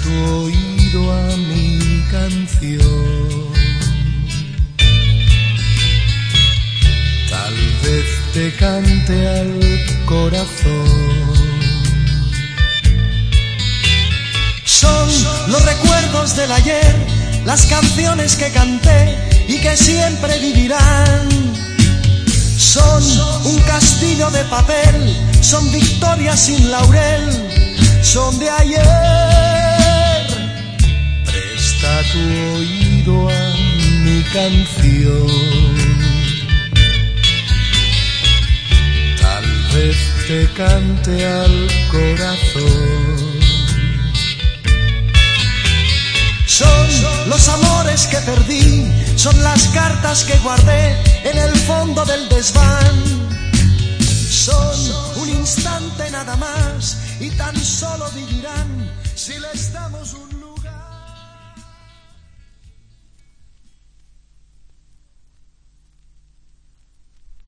oído a mi canción. Tal vez te cante al corazón. Son los recuerdos del ayer, las canciones que canté y que siempre vivirán. Son un castillo de papel, son victorias sin laurel, son de ayer. Tu oído a mi canción. Tal vez te cante al corazón. Son los amores que perdí, son las cartas que guardé en el fondo del desván. Son un instante nada más y tan solo vivirán si les